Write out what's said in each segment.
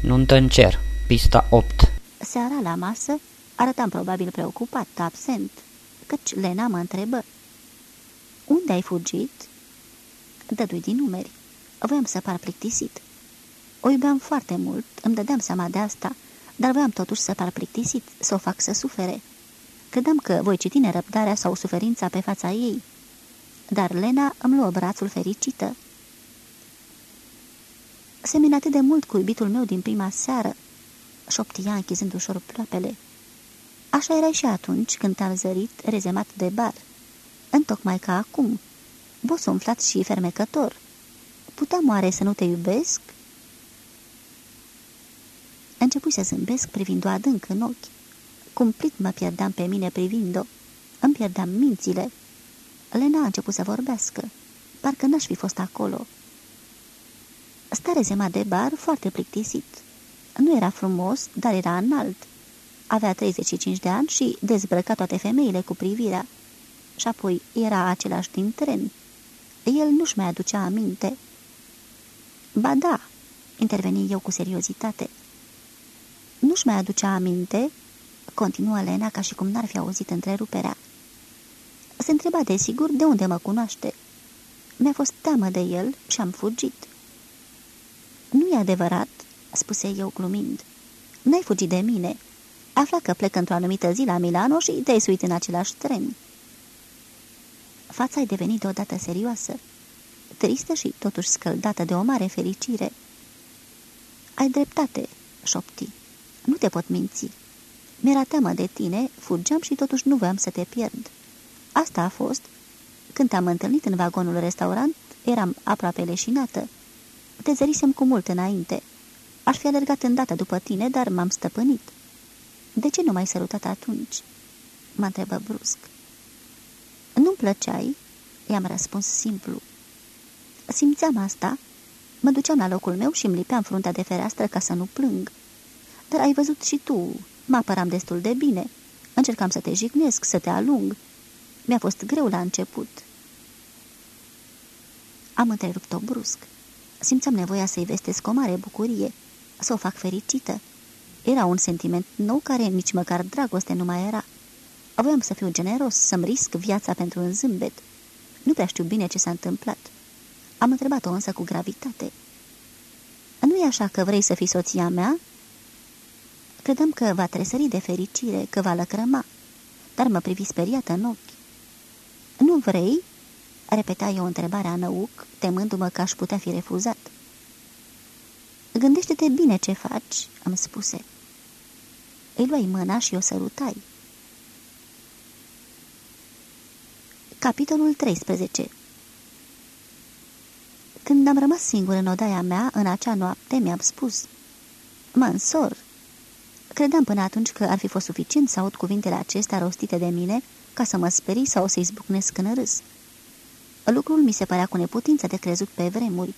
Nuntă în cer, pista 8 Seara la masă arătam probabil preocupat, absent, căci Lena mă întrebă. Unde ai fugit?" Dădui din numeri. Voiam să par plictisit. O iubeam foarte mult, îmi dădeam seama de asta, dar voiam totuși să par plictisit, să o fac să sufere. Credeam că voi citi nerăbdarea sau suferința pe fața ei. Dar Lena îmi luă brațul fericită. Semene atât de mult cu iubitul meu din prima seară, șoptia închizând ușor ploapele. Așa era și atunci când te-am zărit rezemat de bar. Întocmai ca acum, bos umflat și fermecător. Puteam oare să nu te iubesc? Începui să zâmbesc privind-o adânc în ochi. Cumplit mă pierdeam pe mine privind-o. Îmi pierdeam mințile. Lena a început să vorbească. Parcă n-aș fi fost acolo. Stare zema de bar foarte plictisit. Nu era frumos, dar era înalt. Avea 35 de ani și dezbrăca toate femeile cu privirea. Și apoi era același din tren. El nu-și mai aducea aminte. Ba da, interveni eu cu seriozitate. Nu-și mai aducea aminte, continuă Lena ca și cum n-ar fi auzit întreruperea. Se întreba desigur de unde mă cunoaște. Mi-a fost teamă de el și am fugit. Nu e adevărat, spuse eu glumind. N-ai fugit de mine. Afla că plec într-o anumită zi la Milano și te-ai suit în același tren. Fața ai devenit deodată serioasă, tristă și totuși scăldată de o mare fericire. Ai dreptate, șopti. Nu te pot minți. Mi-era teamă de tine, fugeam și totuși nu voiam să te pierd. Asta a fost. Când te-am întâlnit în vagonul restaurant, eram aproape leșinată. Te zărisem cu mult înainte. Aș fi alergat îndată după tine, dar m-am stăpânit. De ce nu m-ai sărutat atunci?" mă întrebă brusc. Nu-mi plăceai?" i-am răspuns simplu. Simțeam asta. Mă duceam la locul meu și îmi lipeam fruntea de fereastră ca să nu plâng. Dar ai văzut și tu, mă apăram destul de bine. Încercam să te jignesc, să te alung. Mi-a fost greu la început. Am întrerupt-o brusc. Simțeam nevoia să-i vestesc o mare bucurie, să o fac fericită. Era un sentiment nou care nici măcar dragoste nu mai era. Voiam să fiu generos, să-mi risc viața pentru un zâmbet. Nu prea știu bine ce s-a întâmplat. Am întrebat-o însă cu gravitate. Nu e așa că vrei să fii soția mea?" Credeam că va tresări de fericire, că va lăcrăma, dar mă privi speriată în ochi. Nu vrei?" Repeta eu întrebarea năuc, temându-mă că aș putea fi refuzat. Gândește-te bine ce faci," îmi spuse. Îi luai mâna și o sărutai. Capitolul 13 Când am rămas singur în odaia mea, în acea noapte, mi-am spus Mă însor. Credeam până atunci că ar fi fost suficient să aud cuvintele acestea rostite de mine ca să mă sperii sau să-i zbucnesc în râs. Lucrul mi se părea cu neputință de crezut pe vremuri,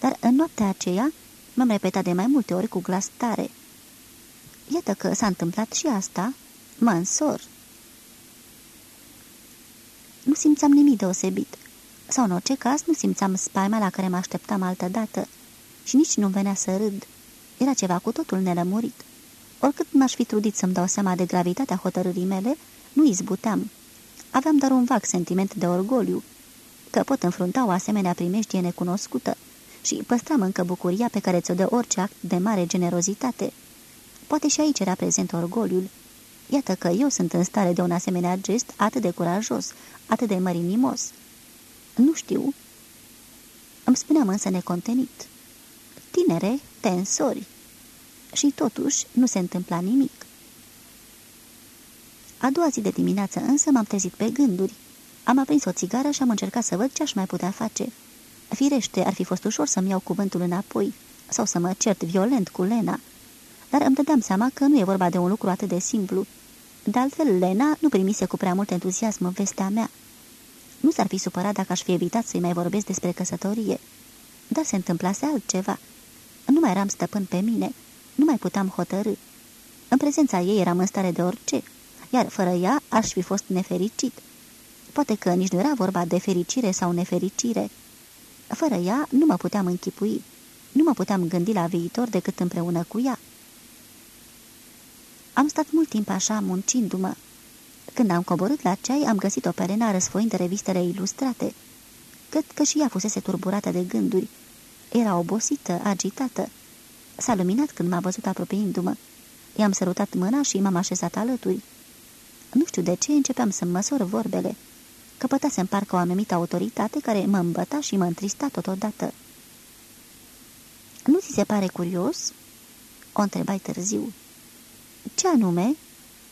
dar în noaptea aceea m-am repetat de mai multe ori cu glas tare. Iată că s-a întâmplat și asta, mă însor. Nu simțeam nimic deosebit, sau în orice caz nu simțeam spaima la care mă așteptam altă dată și nici nu venea să râd. Era ceva cu totul nelămurit. Oricât m-aș fi trudit să-mi dau seama de gravitatea hotărârii mele, nu izbuteam. Aveam doar un vag sentiment de orgoliu, că pot înfrunta o asemenea primejdie necunoscută și păstram încă bucuria pe care ți-o dă orice act de mare generozitate. Poate și aici era prezent orgoliul. Iată că eu sunt în stare de un asemenea gest atât de curajos, atât de mărinimos. Nu știu. Îmi spuneam însă necontenit. Tinere, tensori. Și totuși nu se întâmpla nimic. A doua zi de dimineață însă m-am trezit pe gânduri. Am aprins o țigară și am încercat să văd ce aș mai putea face. Firește, ar fi fost ușor să-mi iau cuvântul înapoi sau să mă cert violent cu Lena, dar îmi dădeam seama că nu e vorba de un lucru atât de simplu. De altfel, Lena nu primise cu prea mult entuziasm vestea mea. Nu s-ar fi supărat dacă aș fi evitat să-i mai vorbesc despre căsătorie. Dar se întâmplase altceva. Nu mai eram stăpân pe mine, nu mai puteam hotărâ. În prezența ei eram în stare de orice, iar fără ea aș fi fost nefericit. Poate că nici nu era vorba de fericire sau nefericire. Fără ea nu mă puteam închipui. Nu mă puteam gândi la viitor decât împreună cu ea. Am stat mult timp așa, muncindu-mă. Când am coborât la ceai, am găsit o perena răsfoind revistele ilustrate. Cred că și ea fusese turburată de gânduri. Era obosită, agitată. S-a luminat când m-a văzut apropiindu-mă. I-am sărutat mâna și m-am așezat alături. Nu știu de ce începeam să măsor vorbele. Căpătasem parcă o anumită autoritate care mă îmbăta și mă întrista totodată. Nu ți se pare curios?" O întrebai târziu. Ce anume?"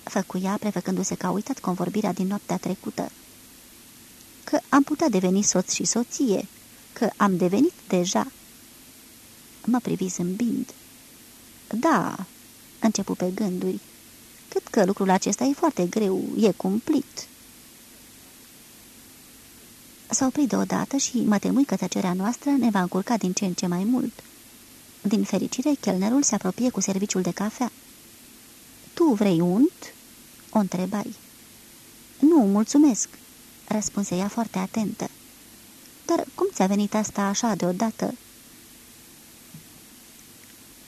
făcuia, prefăcându-se că a uitat convorbirea din noaptea trecută. Că am putea deveni soț și soție, că am devenit deja." Mă privi zâmbind. Da," începu pe gânduri. Cred că lucrul acesta e foarte greu, e cumplit." S-a oprit deodată și mă temui că tăcerea noastră ne va încurca din ce în ce mai mult. Din fericire, chelnerul se apropie cu serviciul de cafea. Tu vrei unt?" o întrebai. Nu, mulțumesc," răspunse ea foarte atentă. Dar cum ți-a venit asta așa deodată?"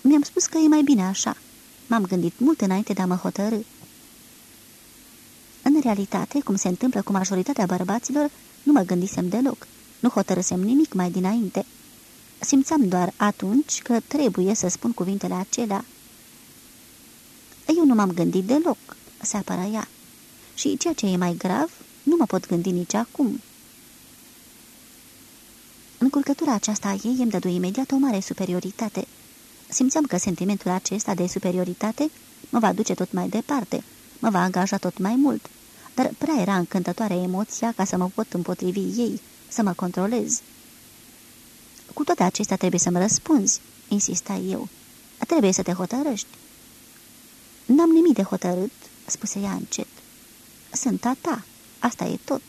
Mi-am spus că e mai bine așa. M-am gândit mult înainte de a mă hotărâ. În realitate, cum se întâmplă cu majoritatea bărbaților, nu mă gândisem deloc. Nu hotărâsem nimic mai dinainte. Simțeam doar atunci că trebuie să spun cuvintele acelea. Eu nu m-am gândit deloc, se apăra ea. Și ceea ce e mai grav, nu mă pot gândi nici acum. Încurcătura aceasta a ei îmi dădu imediat o mare superioritate. Simțeam că sentimentul acesta de superioritate mă va duce tot mai departe, mă va angaja tot mai mult, dar prea era încântătoare emoția ca să mă pot împotrivi ei, să mă controlez. Cu toate acestea trebuie să-mi răspunzi, insista eu. Trebuie să te hotărăști. N-am nimic de hotărât, spuse ea încet. Sunt a ta, asta e tot.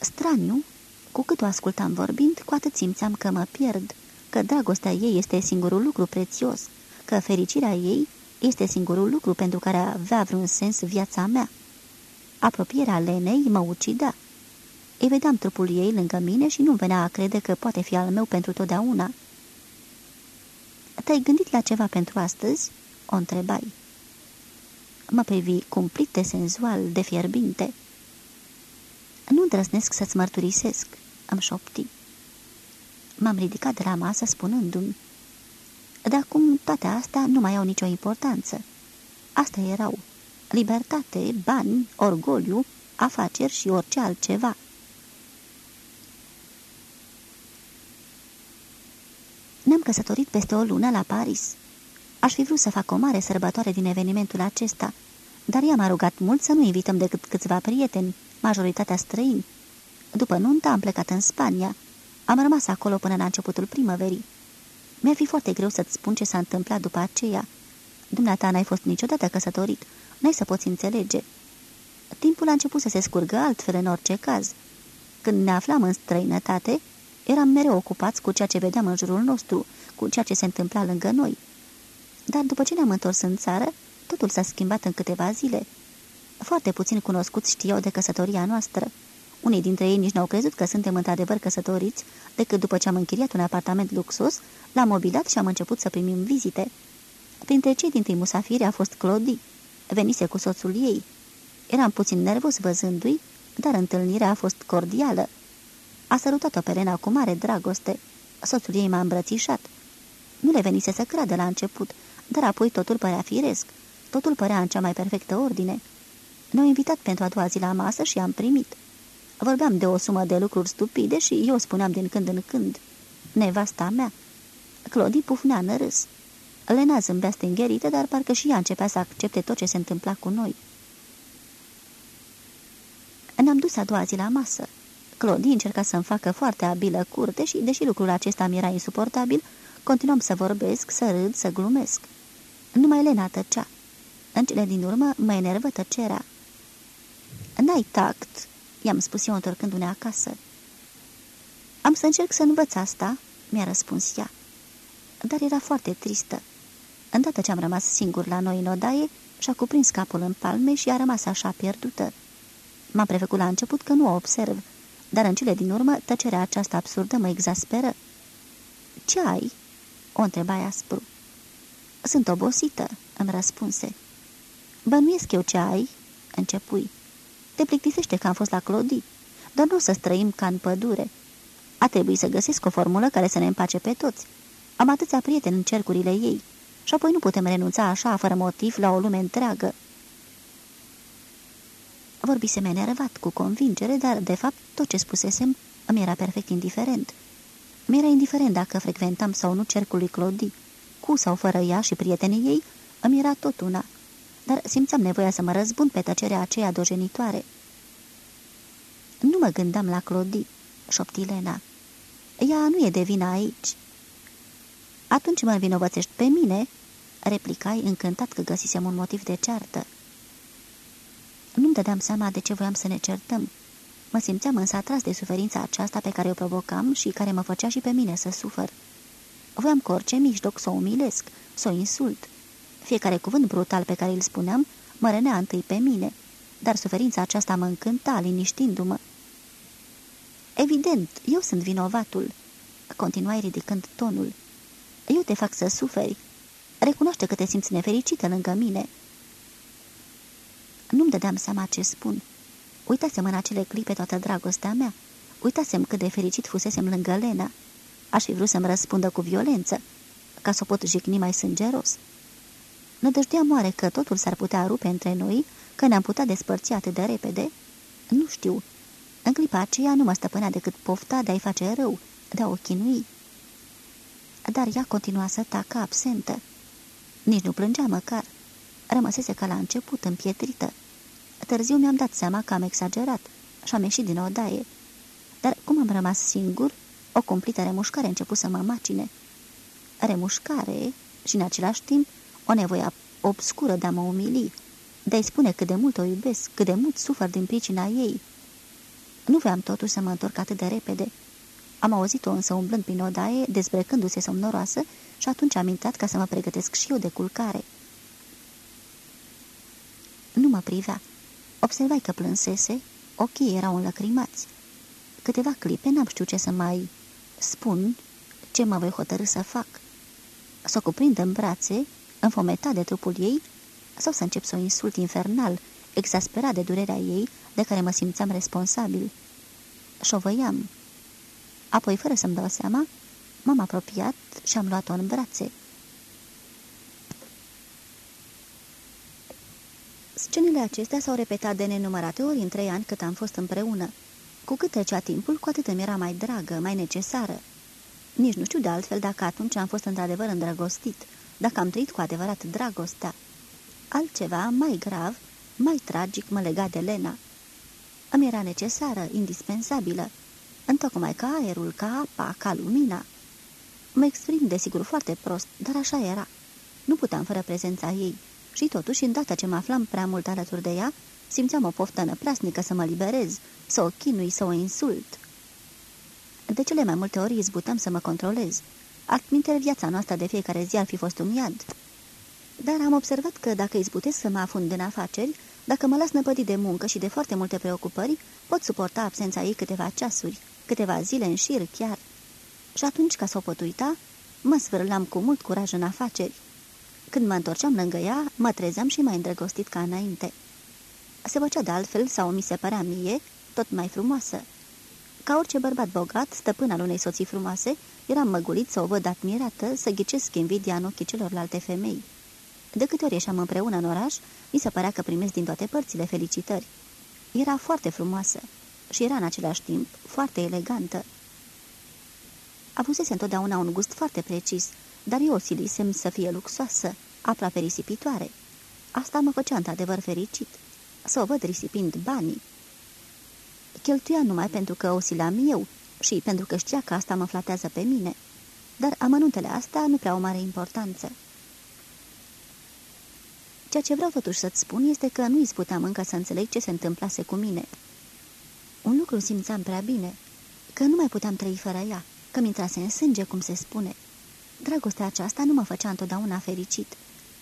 Straniu, cu cât o ascultam vorbind, cu atât simțeam că mă pierd, că dragostea ei este singurul lucru prețios, că fericirea ei este singurul lucru pentru care avea vreun sens viața mea. Apropierea Lenei mă ucidea. Îi vedeam trupul ei lângă mine și nu venea a crede că poate fi al meu pentru totdeauna. Te-ai gândit la ceva pentru astăzi?" o întrebai. Mă privi cumplit de senzual, de fierbinte. Nu îndrăznesc să-ți mărturisesc," îmi șopti. M-am ridicat de la masă spunându-mi. De acum toate astea nu mai au nicio importanță. Asta erau. Libertate, bani, orgoliu, afaceri și orice altceva. Ne-am căsătorit peste o lună la Paris. Aș fi vrut să fac o mare sărbătoare din evenimentul acesta, dar ea m-a rugat mult să nu invităm decât câțiva prieteni, majoritatea străini. După nuntă am plecat în Spania. Am rămas acolo până la începutul primăverii. Mi-ar fi foarte greu să-ți spun ce s-a întâmplat după aceea. Dumneata n-ai fost niciodată căsătorit. N-ai să poți înțelege. Timpul a început să se scurgă altfel în orice caz. Când ne aflam în străinătate, eram mereu ocupați cu ceea ce vedeam în jurul nostru, cu ceea ce se întâmpla lângă noi. Dar după ce ne-am întors în țară, totul s-a schimbat în câteva zile. Foarte puțin cunoscuți știau de căsătoria noastră. Unii dintre ei nici n-au crezut că suntem într-adevăr căsătoriți, decât după ce am închiriat un apartament luxos, l-am mobilat și am început să primim vizite. Printre cei dintre musafiri a fost Clodi. Venise cu soțul ei. Eram puțin nervos văzându-i, dar întâlnirea a fost cordială. A sărutat-o pe Lena cu mare dragoste. Soțul ei m-a îmbrățișat. Nu le venise să creadă la început, dar apoi totul părea firesc. Totul părea în cea mai perfectă ordine. Ne-au invitat pentru a doua zi la masă și am primit. Vorbeam de o sumă de lucruri stupide și eu spuneam din când în când. Nevasta mea. Clodii pufnea în râs. Lena zâmbea stingherită, dar parcă și ea începea să accepte tot ce se întâmpla cu noi. Ne-am dus a doua zi la masă. Clodii încerca să-mi facă foarte abilă curte și, deși lucrul acesta mi era insuportabil, continuam să vorbesc, să râd, să glumesc. Numai Lena tăcea. În cele din urmă mă enervă tăcerea. N-ai tact," i-am spus eu întorcându-ne acasă. Am să încerc să învăț asta," mi-a răspuns ea. Dar era foarte tristă. Îndată ce am rămas singur la noi în odaie, și-a cuprins capul în palme și a rămas așa pierdută. M-am prefăcut la început că nu o observ, dar în cele din urmă tăcerea aceasta absurdă mă exasperă. Ce ai?" o întreba aspru. Sunt obosită," îmi răspunse. Bănuiesc eu ce ai?" începui. Te plictisește că am fost la Clodi, dar nu să străim ca în pădure. A trebuit să găsesc o formulă care să ne împace pe toți. Am atâția prieteni în cercurile ei și apoi nu putem renunța așa, fără motiv, la o lume întreagă." Vorbisem enervat, cu convingere, dar, de fapt, tot ce spusesem îmi era perfect indiferent. Mi-era indiferent dacă frecventam sau nu cercul lui Clodi. Cu sau fără ea și prietenii ei, îmi era tot una. Dar simțeam nevoia să mă răzbun pe tăcerea aceea dojenitoare. Nu mă gândeam la Clodi, șopti Lena. Ea nu e de vină aici. Atunci mă învinovățești pe mine?" replicai încântat că găsisem un motiv de ceartă. Nu-mi dădeam seama de ce voiam să ne certăm. Mă simțeam însă atras de suferința aceasta pe care o provocam și care mă făcea și pe mine să sufăr. Voiam cu orice mijloc să o umilesc, să o insult. Fiecare cuvânt brutal pe care îl spuneam mă rănea întâi pe mine, dar suferința aceasta mă încânta, liniștindu-mă. Evident, eu sunt vinovatul, continuai ridicând tonul. Eu te fac să suferi. Recunoaște că te simți nefericită lângă mine. Nu-mi dădeam seama ce spun. Uitasem în acele clipe toată dragostea mea. Uitasem cât de fericit fusesem lângă Lena. Aș fi vrut să-mi răspundă cu violență, ca să o pot jigni mai sângeros. Nădăjdeam oare că totul s-ar putea rupe între noi, că ne-am putea despărți atât de repede? Nu știu. În clipa aceea nu mă stăpânea decât pofta de a-i face rău, de a o chinui. Dar ea continua să tacă absentă. Nici nu plângea măcar. Rămăsese ca la început, împietrită. Târziu mi-am dat seama că am exagerat și am ieșit din odaie. Dar cum am rămas singur, o cumplită remușcare a început să mă macine. Remușcare și, în același timp, o nevoie obscură de a mă umili, de a-i spune cât de mult o iubesc, cât de mult sufăr din pricina ei. Nu vreau totuși să mă întorc atât de repede. Am auzit-o însă umblând prin odaie, dezbrăcându-se somnoroasă și atunci am intrat ca să mă pregătesc și eu de culcare. Nu mă privea. Observai că plânsese, ochii erau înlăcrimați. Câteva clipe n-am știut ce să mai spun, ce mă voi hotărâ să fac. Să o cuprind în brațe, înfometat de trupul ei, sau să încep să o insult infernal, exasperat de durerea ei, de care mă simțeam responsabil. Șovăiam. Apoi, fără să-mi dau seama, m-am apropiat și am luat-o în brațe. Scenele acestea s-au repetat de nenumărate ori în trei ani cât am fost împreună. Cu cât trecea timpul, cu atât îmi era mai dragă, mai necesară. Nici nu știu de altfel dacă atunci am fost într-adevăr îndrăgostit, dacă am trăit cu adevărat dragostea. Altceva, mai grav, mai tragic, mă lega de Lena. Îmi era necesară, indispensabilă, întocmai ca aerul, ca apa, ca lumina. Mă exprim, desigur, foarte prost, dar așa era. Nu puteam fără prezența ei și totuși, îndată ce mă aflam prea mult alături de ea, simțeam o poftă năprasnică să mă liberez, să o chinui, să o insult. De cele mai multe ori izbutam să mă controlez. Altminteri viața noastră de fiecare zi ar fi fost un iad. Dar am observat că dacă izbutesc să mă afund în afaceri, dacă mă las năpădit de muncă și de foarte multe preocupări, pot suporta absența ei câteva ceasuri, câteva zile în șir chiar. Și atunci, ca să o pot uita, mă svârlam cu mult curaj în afaceri. Când mă întorceam lângă ea, mă trezeam și mai îndrăgostit ca înainte. Se făcea de altfel, sau mi se părea mie, tot mai frumoasă. Ca orice bărbat bogat, stăpân al unei soții frumoase, eram măgulit să o văd admirată, să ghicesc invidia în ochii celorlalte femei. De câte ori ieșeam împreună în oraș, mi se părea că primesc din toate părțile felicitări. Era foarte frumoasă și era în același timp foarte elegantă. Avusese întotdeauna un gust foarte precis, dar eu o silisem să fie luxoasă, aproape risipitoare. Asta mă făcea într-adevăr fericit, să o văd risipind banii. Cheltuia numai pentru că o silam eu și pentru că știa că asta mă flatează pe mine, dar amănuntele astea nu prea o mare importanță. Ceea ce vreau totuși să-ți spun este că nu puteam încă să înțeleg ce se întâmplase cu mine. Un lucru simțeam prea bine, că nu mai puteam trăi fără ea, că mi intrase în sânge, cum se spune. Dragostea aceasta nu mă făcea întotdeauna fericit.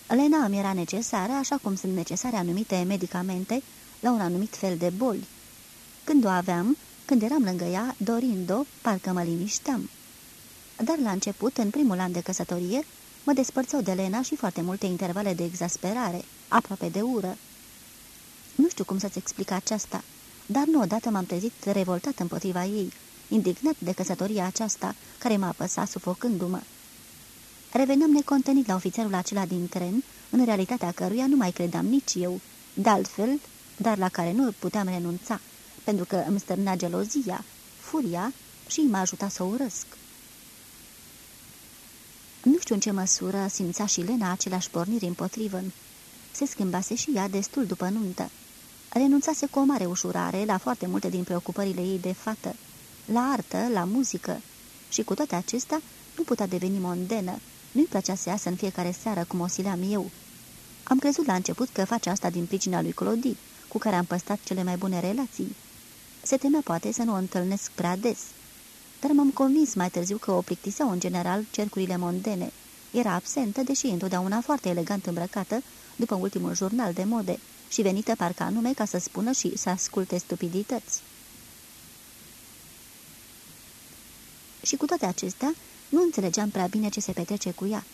Lena îmi era necesară, așa cum sunt necesare anumite medicamente la un anumit fel de boli. Când o aveam, când eram lângă ea, dorind-o, parcă mă linișteam. Dar la început, în primul an de căsătorie, mă despărțeau de Lena și foarte multe intervale de exasperare, aproape de ură. Nu știu cum să-ți explic aceasta, dar nu odată m-am trezit revoltat împotriva ei, indignat de căsătoria aceasta, care m-a apăsat sufocându-mă. Reveneam necontenit la ofițerul acela din tren, în realitatea căruia nu mai credeam nici eu, de altfel, dar la care nu puteam renunța, pentru că îmi stârnea gelozia, furia și m-a ajutat să o urăsc. Nu știu în ce măsură simțea și Lena aceleași porniri împotrivă Se schimbase și ea destul după nuntă. Renunțase cu o mare ușurare la foarte multe din preocupările ei de fată, la artă, la muzică, și cu toate acestea nu putea deveni mondenă, nu-i plăcea să iasă în fiecare seară cum o sileam eu. Am crezut la început că face asta din pricina lui Clodi, cu care am păstrat cele mai bune relații. Se temea poate să nu o întâlnesc prea des. Dar m-am convins mai târziu că o plictiseau în general cercurile mondene. Era absentă, deși întotdeauna foarte elegant îmbrăcată, după ultimul jurnal de mode, și venită parcă anume ca să spună și să asculte stupidități. Și cu toate acestea, nu înțelegeam prea bine ce se petrece cu ea.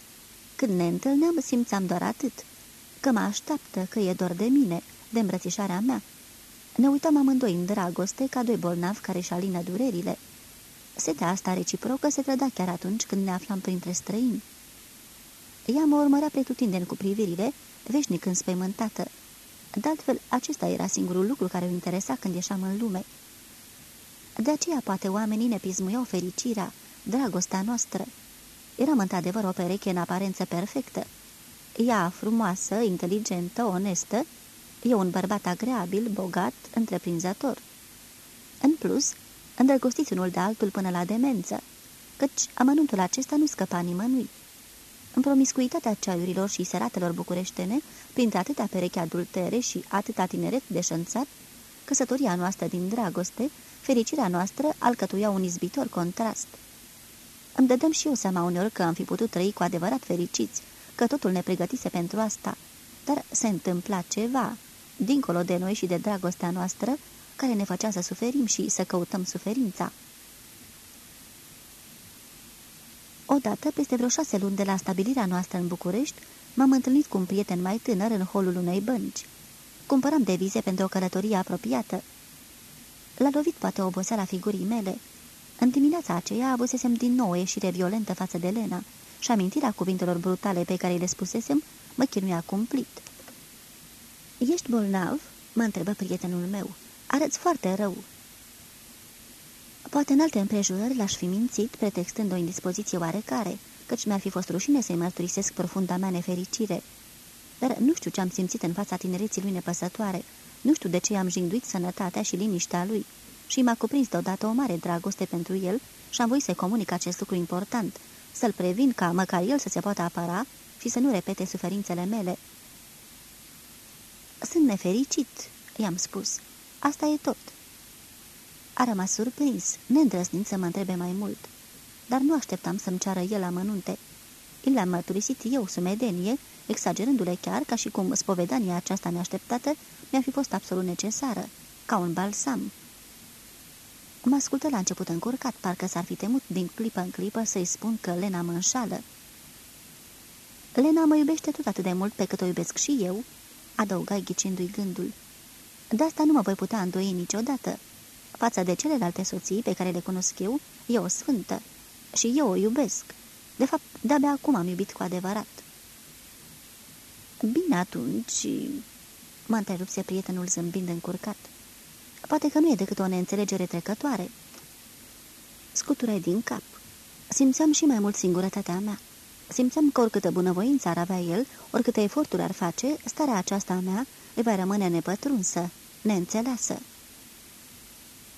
Când ne întâlneam, simțeam doar atât, că mă așteaptă, că e doar de mine, de îmbrățișarea mea. Ne uitam amândoi în dragoste, ca doi bolnavi care își alină durerile. Setea asta reciprocă se trăda chiar atunci când ne aflam printre străini. Ea mă urmărea pretutindeni cu privirile, veșnic înspăimântată. De altfel, acesta era singurul lucru care o interesa când ieșeam în lume. De aceea, poate, oamenii ne pismuiau fericirea, dragostea noastră. Eram într-adevăr o pereche în aparență perfectă. Ea, frumoasă, inteligentă, onestă, e un bărbat agreabil, bogat, întreprinzător. În plus, îndrăgostiți unul de altul până la demență, căci amănuntul acesta nu scăpa nimănui. În promiscuitatea ceaiurilor și seratelor bucureștene, printre atâtea pereche adultere și atâta tineret deșănțat, căsătoria noastră din dragoste, fericirea noastră alcătuia un izbitor contrast. Îmi dădem și eu seama uneori că am fi putut trăi cu adevărat fericiți, că totul ne pregătise pentru asta, dar se întâmpla ceva, dincolo de noi și de dragostea noastră, care ne făcea să suferim și să căutăm suferința. Odată, peste vreo șase luni de la stabilirea noastră în București, m-am întâlnit cu un prieten mai tânăr în holul unei bănci. Cumpăram devize pentru o călătorie apropiată. L-a lovit poate oboseala figurii mele. În dimineața aceea avusesem din nou o ieșire violentă față de Lena și amintirea cuvintelor brutale pe care le spusesem mă chinuia cumplit. Ești bolnav?" mă întrebă prietenul meu. Arăți foarte rău." Poate în alte împrejurări l-aș fi mințit, pretextând o indispoziție oarecare, căci mi-ar fi fost rușine să-i mărturisesc profunda mea nefericire. Dar nu știu ce am simțit în fața tinereții lui nepăsătoare, nu știu de ce am jinduit sănătatea și liniștea lui și m-a cuprins deodată o mare dragoste pentru el și am voit să comunic acest lucru important, să-l previn ca măcar el să se poată apăra și să nu repete suferințele mele. Sunt nefericit," i-am spus. Asta e tot." A rămas surprins, neîndrăznind să mă întrebe mai mult. Dar nu așteptam să-mi ceară el amănunte. Il le-am mărturisit eu, sumedenie, exagerându-le chiar ca și cum spovedania aceasta neașteptată mi-ar fi fost absolut necesară, ca un balsam. Mă ascultă la început încurcat, parcă s-ar fi temut din clipă în clipă să-i spun că Lena mă înșală. Lena mă iubește tot atât de mult pe cât o iubesc și eu, adăugai ghicindu-i gândul. De asta nu mă voi putea îndoi niciodată. Față de celelalte soții pe care le cunosc eu, e o sfântă. Și eu o iubesc. De fapt, de-abia acum am iubit cu adevărat. Bine atunci... Mă întrerupse prietenul zâmbind încurcat. Poate că nu e decât o neînțelegere trecătoare. Scuturai din cap. Simțeam și mai mult singurătatea mea. Simțeam că oricâtă bunăvoință ar avea el, oricâte eforturi ar face, starea aceasta a mea îi va rămâne nepătrunsă, neînțeleasă.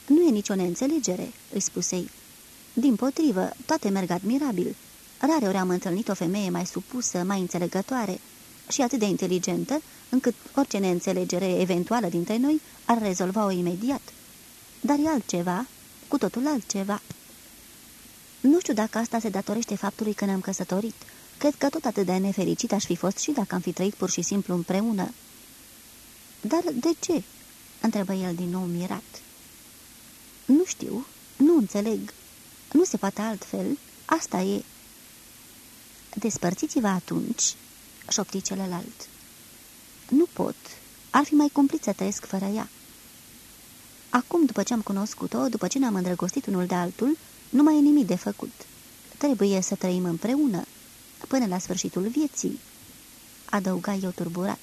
Nu e nicio neînțelegere," îi spusei. Din potrivă, toate merg admirabil. Rare ori am întâlnit o femeie mai supusă, mai înțelegătoare și atât de inteligentă, încât orice neînțelegere eventuală dintre noi ar rezolva-o imediat. Dar e altceva, cu totul altceva. Nu știu dacă asta se datorește faptului că ne-am căsătorit. Cred că tot atât de nefericit aș fi fost și dacă am fi trăit pur și simplu împreună. Dar de ce?" întrebă el din nou mirat. Nu știu, nu înțeleg. Nu se poate altfel," Asta e. Despărțiți-vă atunci, șopti celălalt. Nu pot. Ar fi mai cumplit să trăiesc fără ea. Acum, după ce am cunoscut-o, după ce ne-am îndrăgostit unul de altul, nu mai e nimic de făcut. Trebuie să trăim împreună, până la sfârșitul vieții, adăuga eu turburat.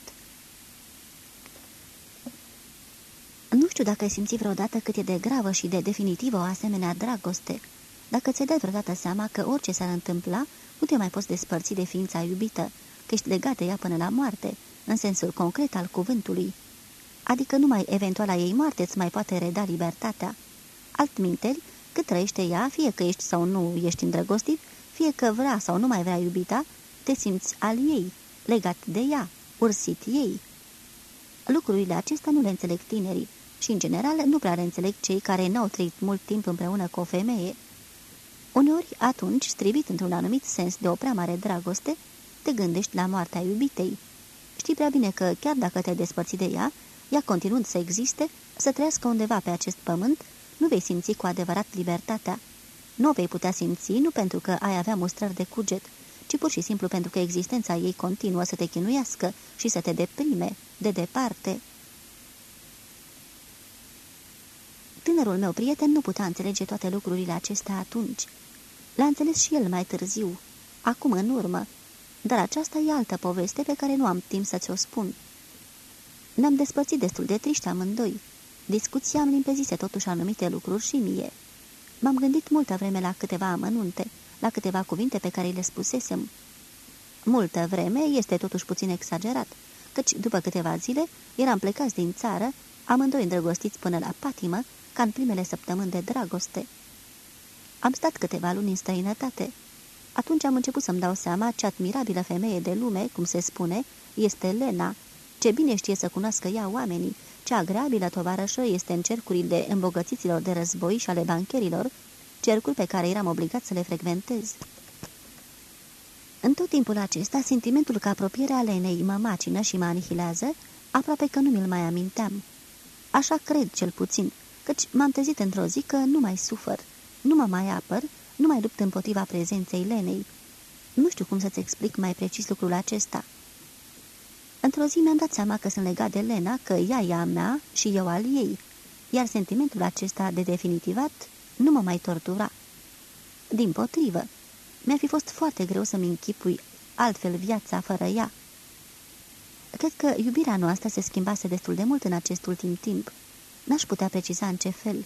Nu știu dacă ai simțit vreodată cât e de gravă și de definitivă o asemenea dragoste, dacă ți-ai dat vreodată seama că orice s-ar întâmpla, nu te mai poți despărți de ființa iubită, că ești legat de ea până la moarte, în sensul concret al cuvântului. Adică numai eventuala ei moarte îți mai poate reda libertatea. Altminteri, cât trăiește ea, fie că ești sau nu ești îndrăgostit, fie că vrea sau nu mai vrea iubita, te simți al ei, legat de ea, ursit ei. Lucrurile acestea nu le înțeleg tinerii și, în general, nu prea le înțeleg cei care n-au trăit mult timp împreună cu o femeie. Uneori, atunci, strivit într-un anumit sens de o prea mare dragoste, te gândești la moartea iubitei. Știi prea bine că, chiar dacă te-ai despărțit de ea, ea continuând să existe, să trăiască undeva pe acest pământ, nu vei simți cu adevărat libertatea. Nu o vei putea simți nu pentru că ai avea mustrări de cuget, ci pur și simplu pentru că existența ei continuă să te chinuiască și să te deprime, de departe. Tânărul meu prieten nu putea înțelege toate lucrurile acestea atunci. L-a înțeles și el mai târziu, acum în urmă, dar aceasta e altă poveste pe care nu am timp să ți-o spun. Ne-am despărțit destul de triști amândoi. Discuția am limpezise totuși anumite lucruri și mie. M-am gândit multă vreme la câteva amănunte, la câteva cuvinte pe care le spusesem. Multă vreme este totuși puțin exagerat, căci după câteva zile eram plecați din țară, amândoi îndrăgostiți până la patimă, ca în primele săptămâni de dragoste. Am stat câteva luni în străinătate. Atunci am început să-mi dau seama ce admirabilă femeie de lume, cum se spune, este Lena, ce bine știe să cunoască ea oamenii, ce agreabilă tovarășă este în cercurile îmbogățiților de război și ale bancherilor, cercuri pe care eram obligat să le frecventez. În tot timpul acesta, sentimentul că apropierea Lenei mă macină și mă anihilează, aproape că nu mi-l mai aminteam. Așa cred cel puțin, căci m-am trezit într-o zi că nu mai sufăr, nu mă mai apăr, nu mai lupt împotriva prezenței Lenei. Nu știu cum să-ți explic mai precis lucrul acesta. Într-o zi mi-am dat seama că sunt legat de Lena, că ea e a mea și eu al ei, iar sentimentul acesta de definitivat nu mă mai tortura. Din potrivă, mi-ar fi fost foarte greu să-mi închipui altfel viața fără ea. Cred că iubirea noastră se schimbase destul de mult în acest ultim timp. N-aș putea preciza în ce fel.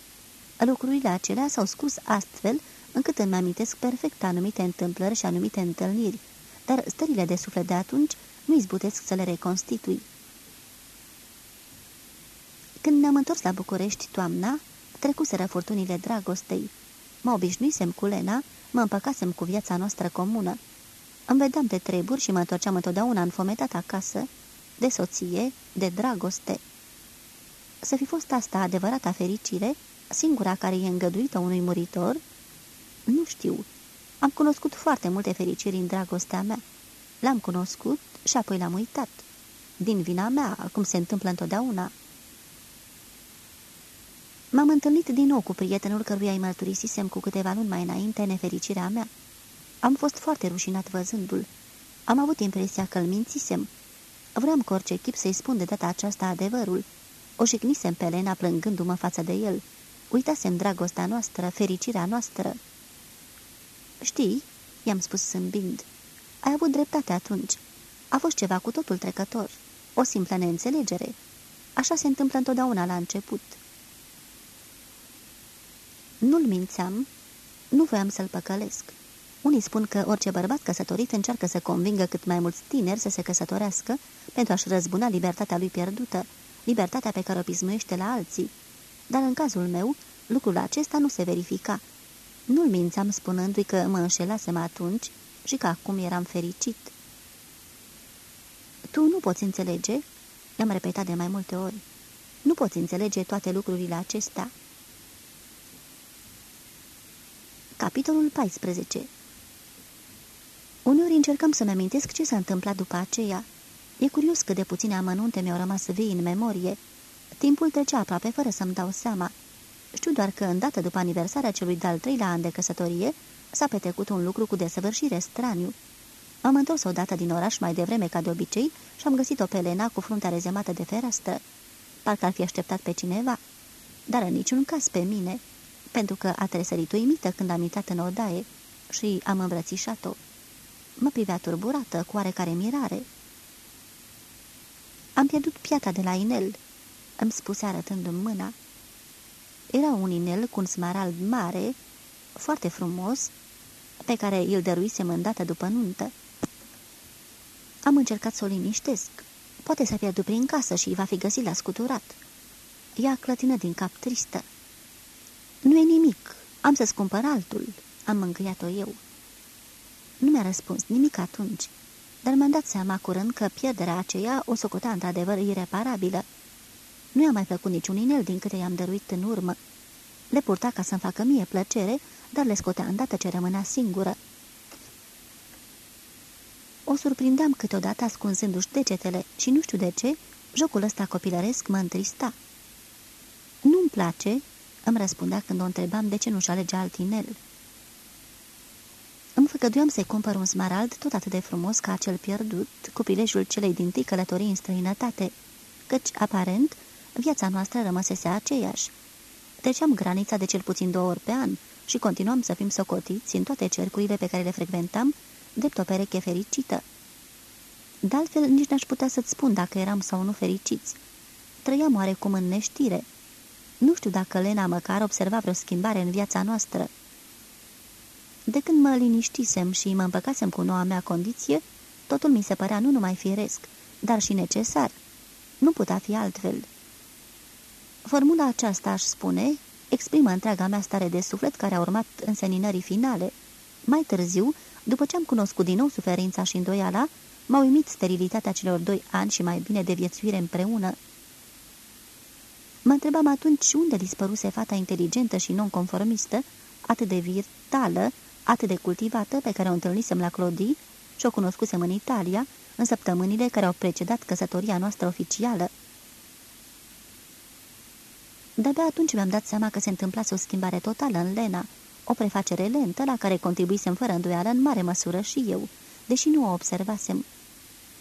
Lucrurile acelea s-au scurs astfel încât îmi amintesc perfect anumite întâmplări și anumite întâlniri, dar stările de suflet de atunci nu izbutesc să le reconstitui. Când ne-am întors la București toamna, trecuseră furtunile dragostei. Mă obișnuisem cu Lena, mă împăcasem cu viața noastră comună. Îmi vedeam de treburi și mă întorceam întotdeauna înfometat acasă, de soție, de dragoste. Să fi fost asta adevărata fericire, singura care e îngăduită unui muritor? Nu știu. Am cunoscut foarte multe fericiri în dragostea mea. L-am cunoscut și apoi l-am uitat. Din vina mea, cum se întâmplă întotdeauna. M-am întâlnit din nou cu prietenul căruia îi mărturisisem cu câteva luni mai înainte nefericirea mea. Am fost foarte rușinat văzându-l. Am avut impresia că îl mințisem. Vreau cu orice chip să-i spun de data aceasta adevărul. O șicnisem pe Lena plângându-mă față de el. Uitasem dragostea noastră, fericirea noastră. Știi, i-am spus sâmbind, ai avut dreptate atunci. A fost ceva cu totul trecător, o simplă neînțelegere. Așa se întâmplă întotdeauna la început. Nu-l mințeam, nu voiam să-l păcălesc. Unii spun că orice bărbat căsătorit încearcă să convingă cât mai mulți tineri să se căsătorească pentru a-și răzbuna libertatea lui pierdută, libertatea pe care o pismuiește la alții. Dar în cazul meu, lucrul acesta nu se verifica. Nu-l mințeam spunându-i că mă înșelasem atunci și că acum eram fericit. Tu nu poți înțelege, i-am repetat de mai multe ori, nu poți înțelege toate lucrurile acestea. Capitolul 14 Uneori încercăm să-mi amintesc ce s-a întâmplat după aceea. E curios cât de puține amănunte mi-au rămas vii în memorie. Timpul trecea aproape fără să-mi dau seama. Știu doar că, îndată după aniversarea celui de-al treilea an de căsătorie, S-a petrecut un lucru cu desăvârșire straniu. Am întors odată din oraș mai devreme ca de obicei și am găsit-o pe Elena cu fruntea rezemată de fereastră. Parcă ar fi așteptat pe cineva, dar în niciun caz pe mine, pentru că a tresărit uimită când am intrat în odaie și am îmbrățișat-o. Mă privea turburată, cu oarecare mirare. Am pierdut piata de la inel," îmi spuse arătându-mi mâna. Era un inel cu un smarald mare, foarte frumos, pe care îl dăruisem îndată după nuntă. Am încercat să o liniștesc. Poate să pierdut prin casă și va fi găsit la scuturat. Ea clătină din cap tristă. Nu e nimic, am să-ți cumpăr altul, am mângâiat-o eu. Nu mi-a răspuns nimic atunci, dar mi-am dat seama curând că pierderea aceea o socotea într-adevăr ireparabilă. Nu i-a mai plăcut niciun inel din câte i-am dăruit în urmă. Le purta ca să-mi facă mie plăcere, dar le scotea îndată ce rămânea singură. O surprindeam câteodată ascunzându-și degetele și nu știu de ce, jocul ăsta copilăresc mă întrista. Nu-mi place, îmi răspundea când o întrebam de ce nu-și alege alt inel. Îmi făcăduiam să-i cumpăr un smarald tot atât de frumos ca cel pierdut, cu prilejul celei din tâi călătorii în străinătate, căci, aparent, viața noastră rămăsese aceeași. Treceam granița de cel puțin două ori pe an și continuam să fim socotiți în toate cercurile pe care le frecventam, drept o pereche fericită. De altfel, nici n-aș putea să-ți spun dacă eram sau nu fericiți. Trăiam oarecum în neștire. Nu știu dacă Lena măcar observa vreo schimbare în viața noastră. De când mă liniștisem și mă împăcasem cu noua mea condiție, totul mi se părea nu numai firesc, dar și necesar. Nu putea fi altfel. Formula aceasta, aș spune, exprimă întreaga mea stare de suflet care a urmat înseninării finale. Mai târziu, după ce am cunoscut din nou suferința și îndoiala, m-a uimit sterilitatea celor doi ani și mai bine de viețuire împreună. Mă întrebam atunci unde dispăruse fata inteligentă și nonconformistă, atât de virtală, atât de cultivată, pe care o întâlnisem la Clodii și o cunoscusem în Italia, în săptămânile care au precedat căsătoria noastră oficială. De-abia atunci mi-am dat seama că se întâmplase o schimbare totală în Lena, o prefacere lentă la care contribuisem fără îndoială în mare măsură și eu, deși nu o observasem.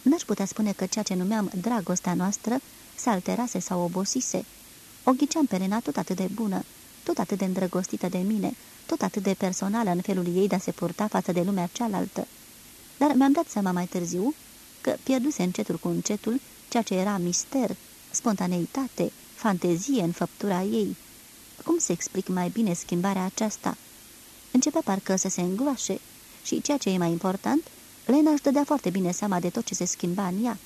N-aș putea spune că ceea ce numeam dragostea noastră se alterase sau obosise. O ghiceam pe Lena tot atât de bună, tot atât de îndrăgostită de mine, tot atât de personală în felul ei de a se purta față de lumea cealaltă. Dar mi-am dat seama mai târziu că pierduse încetul cu încetul ceea ce era mister, spontaneitate, fantezie în făptura ei. Cum să explic mai bine schimbarea aceasta? Începea parcă să se îngroașe și, ceea ce e mai important, Lena își dădea foarte bine seama de tot ce se schimba în ea.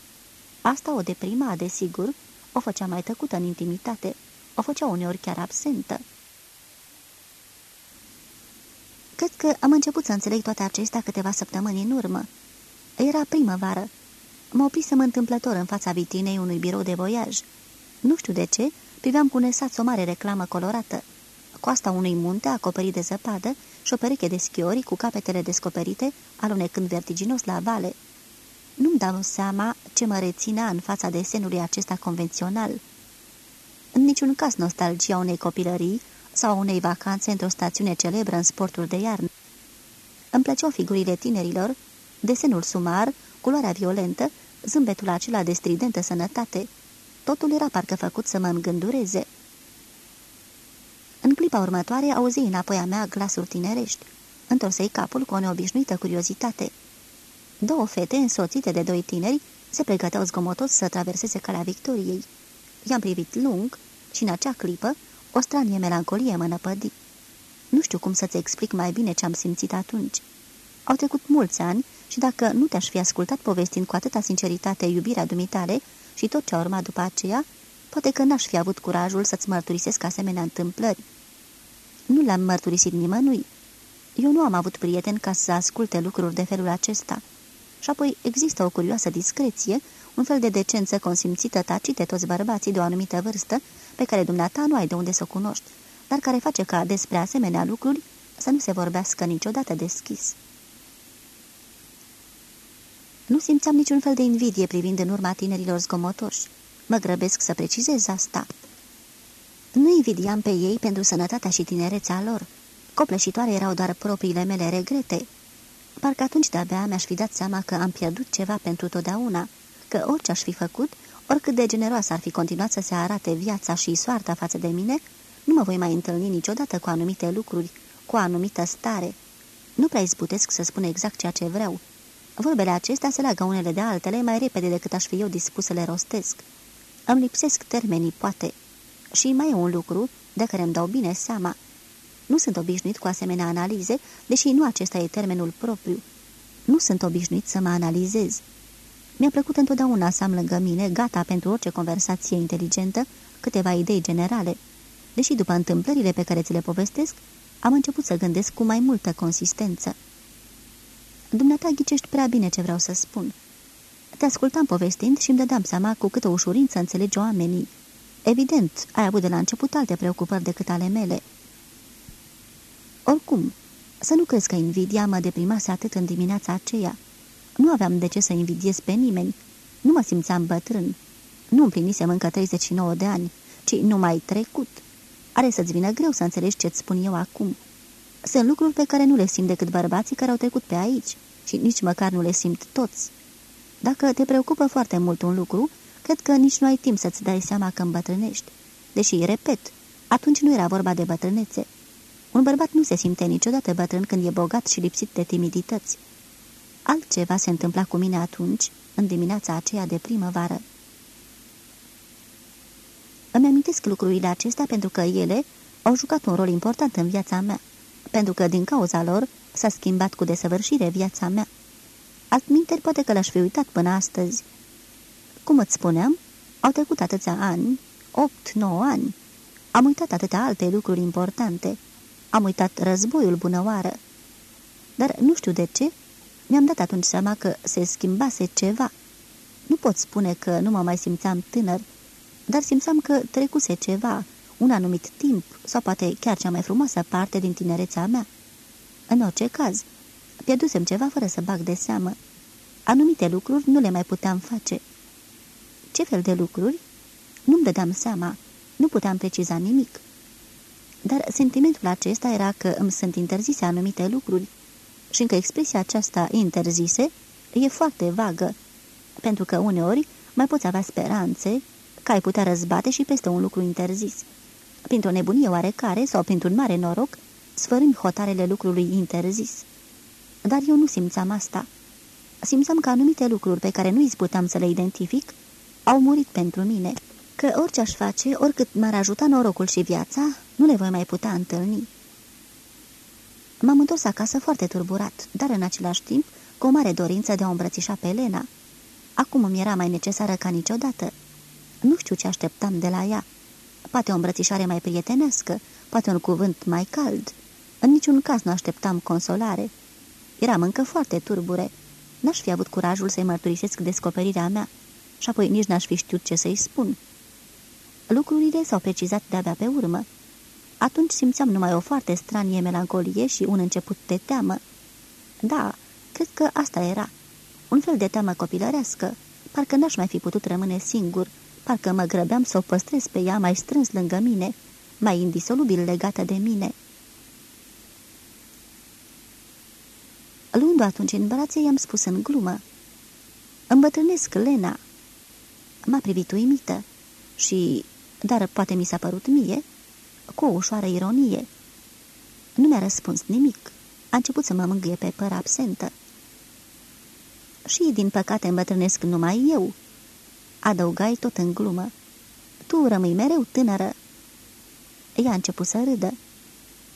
Asta o deprima, desigur, o făcea mai tăcută în intimitate, o făcea uneori chiar absentă. Cred că am început să înțeleg toate acestea câteva săptămâni în urmă. Era primăvară. Mă oprisem întâmplător în fața vitrinei unui birou de voiaj. Nu știu de ce, priveam cu nesat o mare reclamă colorată. Coasta unui munte acoperit de zăpadă și o pereche de schiori cu capetele descoperite, alunecând vertiginos la vale. Nu-mi dau seama ce mă reținea în fața desenului acesta convențional. În niciun caz nostalgia unei copilării sau unei vacanțe într-o stațiune celebră în sportul de iarnă. Îmi plăceau figurile tinerilor, desenul sumar, culoarea violentă, zâmbetul acela de stridentă sănătate. Totul era parcă făcut să mă îngândureze. În clipa următoare auzi înapoi a mea glasuri tinerești. Întorsei capul cu o neobișnuită curiozitate. Două fete, însoțite de doi tineri, se pregăteau zgomotos să traverseze calea Victoriei. I-am privit lung și în acea clipă o stranie melancolie mă năpădi. Nu știu cum să-ți explic mai bine ce am simțit atunci. Au trecut mulți ani și dacă nu te-aș fi ascultat povestind cu atâta sinceritate iubirea dumitale și tot ce a urmat după aceea, poate că n-aș fi avut curajul să-ți mărturisesc asemenea întâmplări. Nu le-am mărturisit nimănui. Eu nu am avut prieten ca să asculte lucruri de felul acesta. Și apoi există o curioasă discreție, un fel de decență consimțită tacite toți bărbații de o anumită vârstă, pe care dumneata nu ai de unde să o cunoști, dar care face ca despre asemenea lucruri să nu se vorbească niciodată deschis. Nu simțeam niciun fel de invidie privind în urma tinerilor zgomotoși. Mă grăbesc să precizez asta. Nu invidiam pe ei pentru sănătatea și tinerețea lor. Copleșitoare erau doar propriile mele regrete. Parcă atunci de-abia mi-aș fi dat seama că am pierdut ceva pentru totdeauna, că orice aș fi făcut, oricât de generoasă ar fi continuat să se arate viața și soarta față de mine, nu mă voi mai întâlni niciodată cu anumite lucruri, cu o anumită stare. Nu prea izbutesc să spun exact ceea ce vreau. Vorbele acestea se leagă unele de altele mai repede decât aș fi eu dispus să le rostesc. Îmi lipsesc termenii, poate. Și mai e un lucru de care îmi dau bine seama. Nu sunt obișnuit cu asemenea analize, deși nu acesta e termenul propriu. Nu sunt obișnuit să mă analizez. Mi-a plăcut întotdeauna să am lângă mine, gata pentru orice conversație inteligentă, câteva idei generale. Deși după întâmplările pe care ți le povestesc, am început să gândesc cu mai multă consistență. Dumneata ghicești prea bine ce vreau să spun. Te ascultam povestind și îmi dădeam seama cu câtă ușurință înțelegi oamenii. Evident, ai avut de la început alte preocupări decât ale mele. Oricum, să nu crezi că invidia mă deprimase atât în dimineața aceea. Nu aveam de ce să invidiez pe nimeni. Nu mă simțeam bătrân. Nu împlinisem încă 39 de ani, ci numai trecut. Are să-ți vină greu să înțelegi ce-ți spun eu acum. Sunt lucruri pe care nu le simt decât bărbații care au trecut pe aici și nici măcar nu le simt toți. Dacă te preocupă foarte mult un lucru, cred că nici nu ai timp să-ți dai seama că îmbătrânești. Deși, repet, atunci nu era vorba de bătrânețe. Un bărbat nu se simte niciodată bătrân când e bogat și lipsit de timidități. Altceva se întâmpla cu mine atunci, în dimineața aceea de primăvară. Îmi amintesc lucrurile acestea pentru că ele au jucat un rol important în viața mea, pentru că din cauza lor s-a schimbat cu desăvârșire viața mea. Altminteri poate că l-aș fi uitat până astăzi. Cum îți spuneam, au trecut atâția ani, opt, nouă ani. Am uitat atâtea alte lucruri importante. Am uitat războiul bunăoară. Dar nu știu de ce, mi-am dat atunci seama că se schimbase ceva. Nu pot spune că nu mă mai simțeam tânăr, dar simțeam că trecuse ceva, un anumit timp, sau poate chiar cea mai frumoasă parte din tinerețea mea. În orice caz, pierdusem ceva fără să bag de seamă. Anumite lucruri nu le mai puteam face. Ce fel de lucruri? Nu-mi dădeam seama, nu puteam preciza nimic. Dar sentimentul acesta era că îmi sunt interzise anumite lucruri și încă expresia aceasta interzise e foarte vagă, pentru că uneori mai poți avea speranțe că ai putea răzbate și peste un lucru interzis. Printr-o nebunie oarecare sau printr-un mare noroc, sfărând hotarele lucrului interzis. Dar eu nu simțeam asta. Simțeam că anumite lucruri pe care nu izbutam să le identific au murit pentru mine, că orice aș face, oricât m-ar ajuta norocul și viața, nu le voi mai putea întâlni. M-am întors acasă foarte turburat, dar în același timp cu o mare dorință de a îmbrățișa pe Elena. Acum îmi era mai necesară ca niciodată. Nu știu ce așteptam de la ea. Poate o îmbrățișare mai prietenească, poate un cuvânt mai cald. În niciun caz nu așteptam consolare. Eram încă foarte turbure. N-aș fi avut curajul să-i mărturisesc descoperirea mea și apoi nici n-aș fi știut ce să-i spun. Lucrurile s-au precizat de-abia pe urmă. Atunci simțeam numai o foarte stranie melancolie și un început de teamă. Da, cred că asta era. Un fel de teamă copilărească. Parcă n-aș mai fi putut rămâne singur, Parcă mă grăbeam să o păstrez pe ea mai strâns lângă mine, mai indisolubil legată de mine. Luând-o atunci în brațe, i-am spus în glumă. Îmbătrânesc, Lena. M-a privit uimită și, dar poate mi s-a părut mie, cu o ușoară ironie. Nu mi-a răspuns nimic. A început să mă mângâie pe păr absentă. Și, din păcate, îmbătrânesc numai eu, adăugai tot în glumă. Tu rămâi mereu tânără. Ea a început să râdă.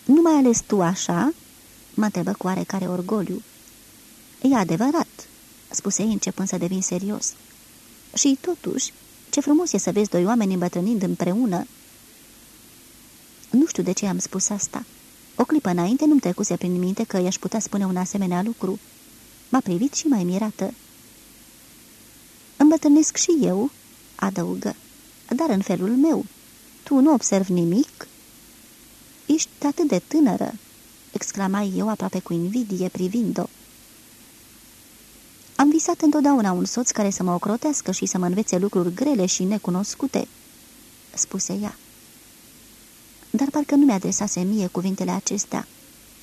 Nu mai ales tu așa?" mă întrebă cu oarecare orgoliu. E adevărat," spuse ei începând să devin serios. Și totuși, ce frumos e să vezi doi oameni îmbătrânind împreună." Nu știu de ce am spus asta. O clipă înainte nu-mi trecuse prin minte că i-aș putea spune un asemenea lucru. M-a privit și mai mirată. Îmbătrânesc și eu?" adăugă. Dar în felul meu. Tu nu observi nimic?" Ești atât de tânără!" exclamai eu aproape cu invidie privind-o. Am visat întotdeauna un soț care să mă ocrotească și să mă învețe lucruri grele și necunoscute," spuse ea. Dar parcă nu mi-adresase mie cuvintele acestea.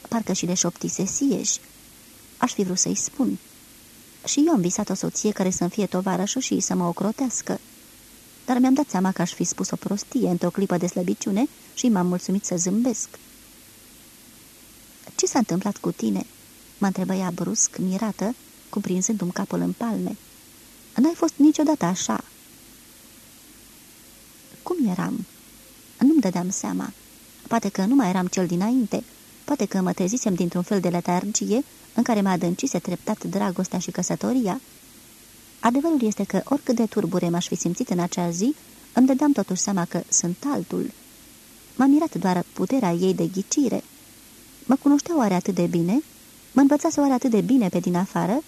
Parcă și le șoptise sieș. Aș fi vrut să-i spun. Și eu am visat o soție care să-mi fie tovarășă și să mă ocrotească. Dar mi-am dat seama că aș fi spus o prostie într-o clipă de slăbiciune și m-am mulțumit să zâmbesc. Ce s-a întâmplat cu tine?" mă întrebă ea brusc, mirată, cuprinzându-mi capul în palme. N-ai fost niciodată așa." Cum eram?" Nu-mi dădeam seama. Poate că nu mai eram cel dinainte, poate că mă trezisem dintr-un fel de letargie în care mă adâncise treptat dragostea și căsătoria. Adevărul este că, oricât de turbure m-aș fi simțit în acea zi, îmi dădeam totuși seama că sunt altul. M-a mirat doar puterea ei de ghicire. Mă cunoștea oare atât de bine? Mă învățase oare atât de bine pe din afară?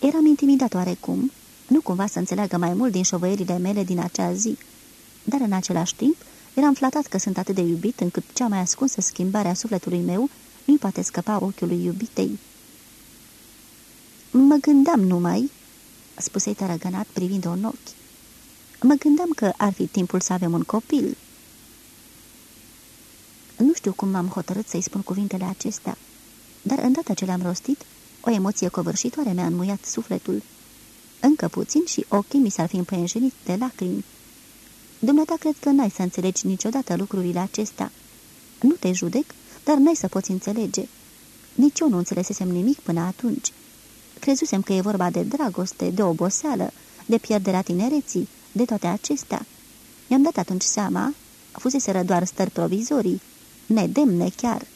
Eram intimidat oarecum, nu cumva să înțeleagă mai mult din șovăierile mele din acea zi, dar în același timp eram flatat că sunt atât de iubit încât cea mai ascunsă schimbare a sufletului meu nu poate scăpa ochiului iubitei. Mă gândeam numai, spuse tărăgănat privind-o în ochi. Mă gândeam că ar fi timpul să avem un copil. Nu știu cum m-am hotărât să-i spun cuvintele acestea, dar îndată ce le-am rostit, o emoție covârșitoare mi-a înmuiat sufletul. Încă puțin și ochii mi s-ar fi împăienjenit de lacrimi. Dumneata cred că n-ai să înțelegi niciodată lucrurile acestea. Nu te judec, dar n-ai să poți înțelege. Nici eu nu înțelesesem nimic până atunci. Crezusem că e vorba de dragoste, de oboseală, de pierderea tinereții, de toate acestea. Mi-am dat atunci seama, fuseseră doar stări provizorii, nedemne chiar.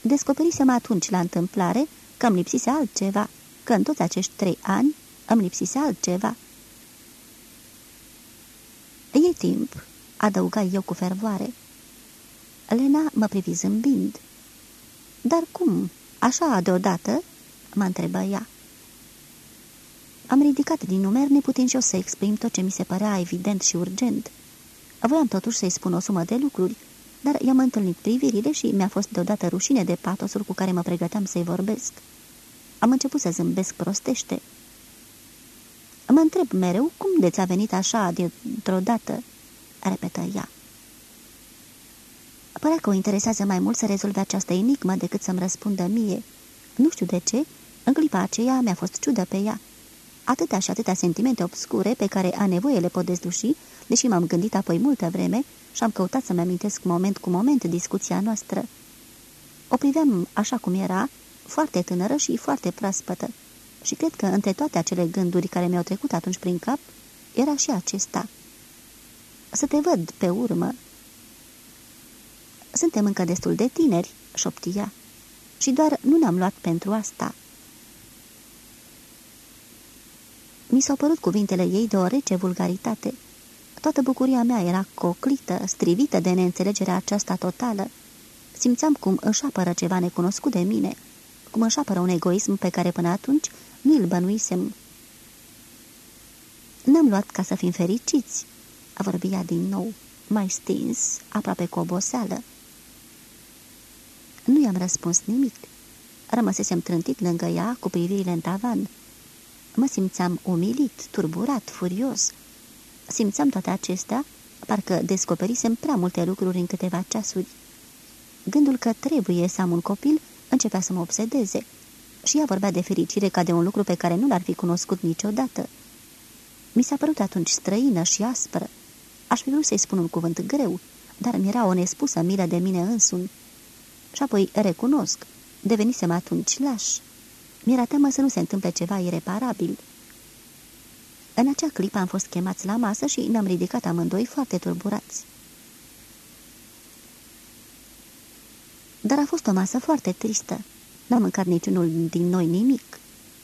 Descoperisem atunci la întâmplare că îmi lipsise altceva, că în toți acești trei ani îmi lipsise altceva. E timp, adăuga eu cu fervoare. Lena mă privi zâmbind. Dar cum? Așa deodată?" mă întrebă ea. Am ridicat din numer neputincios să exprim tot ce mi se părea evident și urgent. Voiam totuși să-i spun o sumă de lucruri, dar i-am întâlnit privirile și mi-a fost deodată rușine de patosul cu care mă pregăteam să-i vorbesc. Am început să zâmbesc prostește. Mă întreb mereu cum de ți-a venit așa dintr-o dată, repetă ea. Părea că o interesează mai mult să rezolve această enigmă decât să-mi răspundă mie. Nu știu de ce, în clipa aceea mi-a fost ciudă pe ea. Atâtea și atâtea sentimente obscure pe care a nevoie le pot dezluși, deși m-am gândit apoi multă vreme și am căutat să-mi amintesc moment cu moment discuția noastră. O priveam așa cum era, foarte tânără și foarte proaspătă. Și cred că între toate acele gânduri care mi-au trecut atunci prin cap, era și acesta. Să te văd pe urmă. Suntem încă destul de tineri, șoptia, și doar nu ne-am luat pentru asta. Mi s-au părut cuvintele ei de o rece vulgaritate. Toată bucuria mea era coclită, strivită de neînțelegerea aceasta totală. Simțeam cum își apără ceva necunoscut de mine, cum își apără un egoism pe care până atunci nu îl bănuisem. N-am luat ca să fim fericiți, a vorbit din nou, mai stins, aproape cu oboseală. Nu i-am răspuns nimic. Rămăsesem trântit lângă ea, cu privirile în tavan. Mă simțeam umilit, turburat, furios. Simțeam toate acestea, parcă descoperisem prea multe lucruri în câteva ceasuri. Gândul că trebuie să am un copil începea să mă obsedeze și ea vorbea de fericire ca de un lucru pe care nu l-ar fi cunoscut niciodată. Mi s-a părut atunci străină și aspră. Aș fi vrut să-i spun un cuvânt greu, dar mi-era o nespusă milă de mine însumi. Și apoi recunosc, devenisem atunci laș. Mi-era teamă să nu se întâmple ceva ireparabil. În acea clipă am fost chemați la masă și ne-am ridicat amândoi foarte turburați. Dar a fost o masă foarte tristă. N-am mâncat niciunul din noi nimic.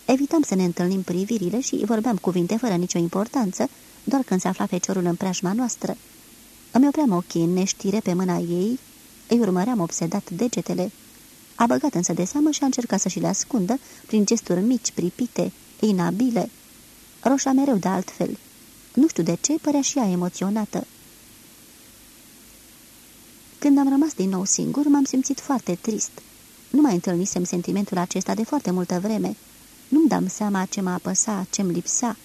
Evitam să ne întâlnim privirile și vorbeam cuvinte fără nicio importanță, doar când se afla feciorul în preajma noastră. Îmi opream ochii în neștire pe mâna ei, îi urmăream obsedat degetele. A băgat însă de seamă și a încercat să și le ascundă prin gesturi mici, pripite, inabile. Roșa mereu de altfel. Nu știu de ce, părea și ea emoționată. Când am rămas din nou singur, m-am simțit foarte trist. Nu mai întâlnisem sentimentul acesta de foarte multă vreme. Nu-mi dam seama ce mă apăsa, ce-mi lipsa.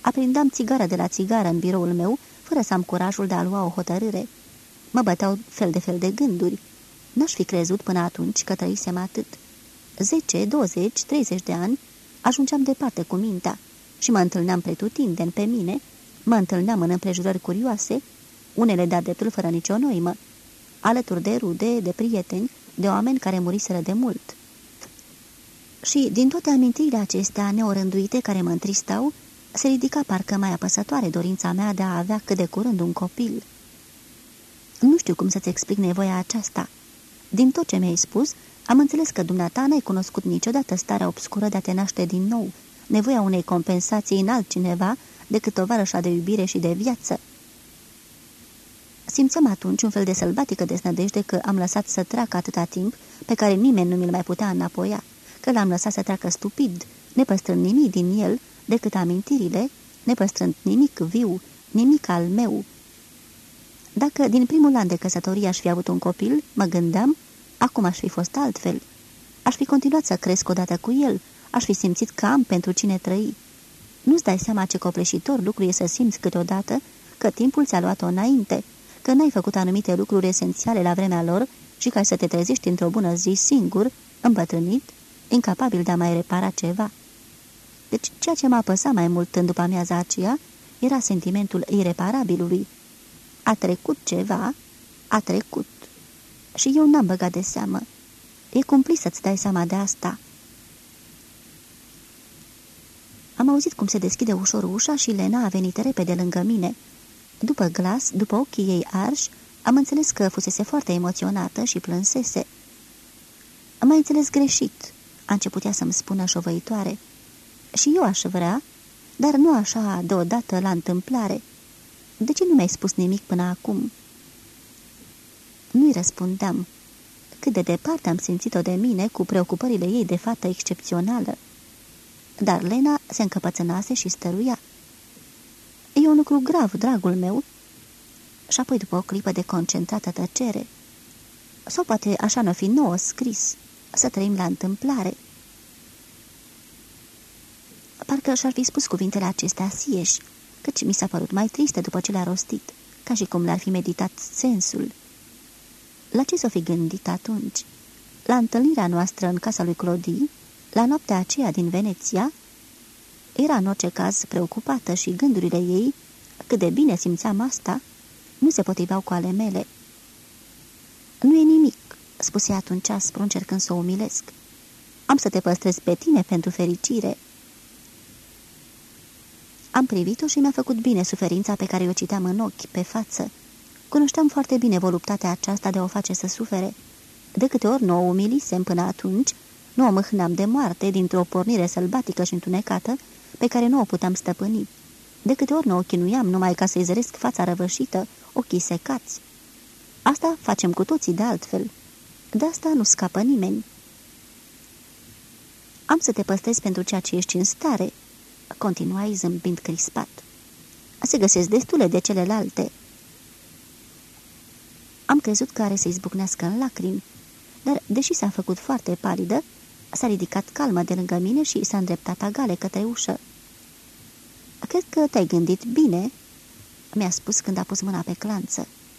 Aprindam țigară de la țigară în biroul meu, fără să am curajul de a lua o hotărâre. Mă băteau fel de fel de gânduri. N-aș fi crezut până atunci că trăisem atât. Zece, douăzeci, treizeci de ani ajungeam departe cu mintea și mă întâlneam pretutindeni pe mine, mă întâlneam în împrejurări curioase, unele de-a dreptul fără nicio noimă, alături de rude, de prieteni, de oameni care muriseră de mult. Și din toate amintirile acestea neorânduite care mă întristau, se ridica parcă mai apăsătoare dorința mea de a avea cât de curând un copil. Nu știu cum să-ți explic nevoia aceasta. Din tot ce mi-ai spus, am înțeles că dumneata n-ai cunoscut niciodată starea obscură de a te naște din nou, nevoia unei compensații în altcineva decât tovarășa de iubire și de viață. Simțăm atunci un fel de sălbatică desnădejde că am lăsat să treacă atâta timp pe care nimeni nu mi-l mai putea înapoia, că l-am lăsat să treacă stupid, nepăstrând nimic din el decât amintirile, nepăstrând nimic viu, nimic al meu. Dacă din primul an de căsătorie aș fi avut un copil, mă gândeam, acum aș fi fost altfel. Aș fi continuat să cresc odată cu el, aș fi simțit că am pentru cine trăi. Nu-ți dai seama ce copleșitor lucru e să simți câteodată că timpul ți-a luat-o înainte, că n-ai făcut anumite lucruri esențiale la vremea lor și ca să te trezești într-o bună zi singur, îmbătrânit, incapabil de a mai repara ceva. Deci ceea ce m-a apăsat mai mult în după amiaza aceea era sentimentul ireparabilului. A trecut ceva, a trecut. Și eu n-am băgat de seamă. E cumplit să-ți dai seama de asta. Am auzit cum se deschide ușor ușa și Lena a venit repede lângă mine. După glas, după ochii ei arși, am înțeles că fusese foarte emoționată și plânsese. Am mai înțeles greșit, a început ea să-mi spună șovăitoare. Și eu aș vrea, dar nu așa deodată la întâmplare. De ce nu mi-ai spus nimic până acum?" Nu-i răspundeam. Cât de departe am simțit-o de mine cu preocupările ei de fată excepțională. Dar Lena se încăpățânase și stăruia. E un lucru grav, dragul meu." Și apoi, după o clipă de concentrată tăcere, sau poate așa nu fi nouă scris, să trăim la întâmplare. Parcă și-ar fi spus cuvintele acestea sieși, căci mi s-a părut mai tristă după ce le-a rostit, ca și cum le-ar fi meditat sensul. La ce s-o fi gândit atunci? La întâlnirea noastră în casa lui Clodii, la noaptea aceea din Veneția, era în orice caz preocupată și gândurile ei, cât de bine simțeam asta, nu se potriveau cu ale mele. Nu e nimic, spuse atunci aspru încercând să o umilesc. Am să te păstrez pe tine pentru fericire. Am privit-o și mi-a făcut bine suferința pe care o citeam în ochi, pe față. Cunoșteam foarte bine voluptatea aceasta de a o face să sufere. De câte ori nu o umilisem până atunci, nu o mâhneam de moarte dintr-o pornire sălbatică și întunecată, pe care nu o puteam stăpâni. De câte ori nu o chinuiam numai ca să-i zăresc fața răvășită, ochii secați. Asta facem cu toții de altfel. De asta nu scapă nimeni. Am să te păstrez pentru ceea ce ești în stare, continuai zâmbind crispat. Se găsesc destule de celelalte. Am crezut că are să izbucnească în lacrimi, dar, deși s-a făcut foarte palidă, s-a ridicat calmă de lângă mine și s-a îndreptat agale către ușă. Cred că te-ai gândit bine," mi-a spus când a pus mâna pe clanță.